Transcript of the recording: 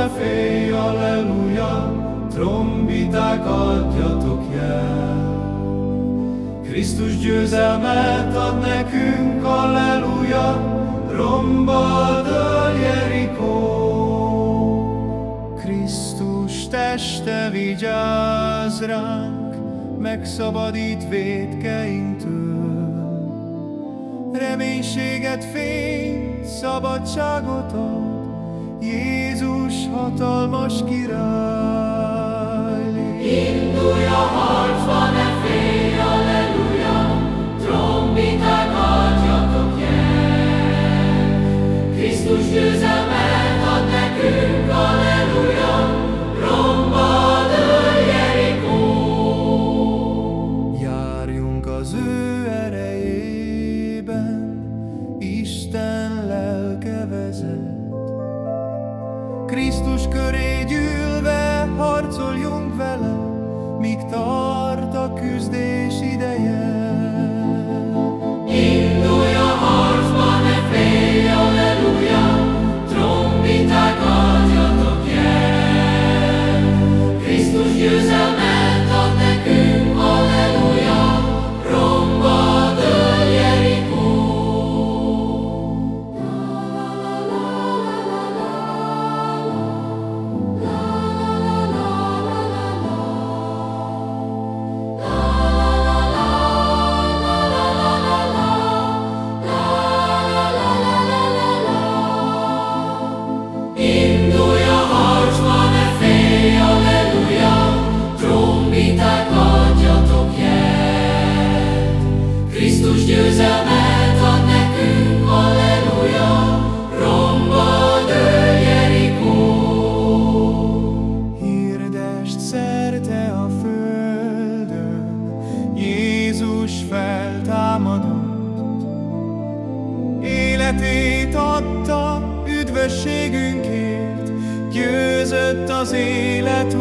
Hallja félj, Alleluja, trombiták adjatok jel. Krisztus győzelmet ad nekünk, Alleluja, romba dől Jerikó. Krisztus teste vigyáz ránk, megszabadít védkeinktől. Reménységet, fényt, szabadságot ad, Jézus hatalmas király. Indulj Krisztus köré gyűlve harcoljunk vele, míg tart a küzdés Szerte a földön, Jézus feltámadott. Életét adta üdvösségünkért, győzött az élet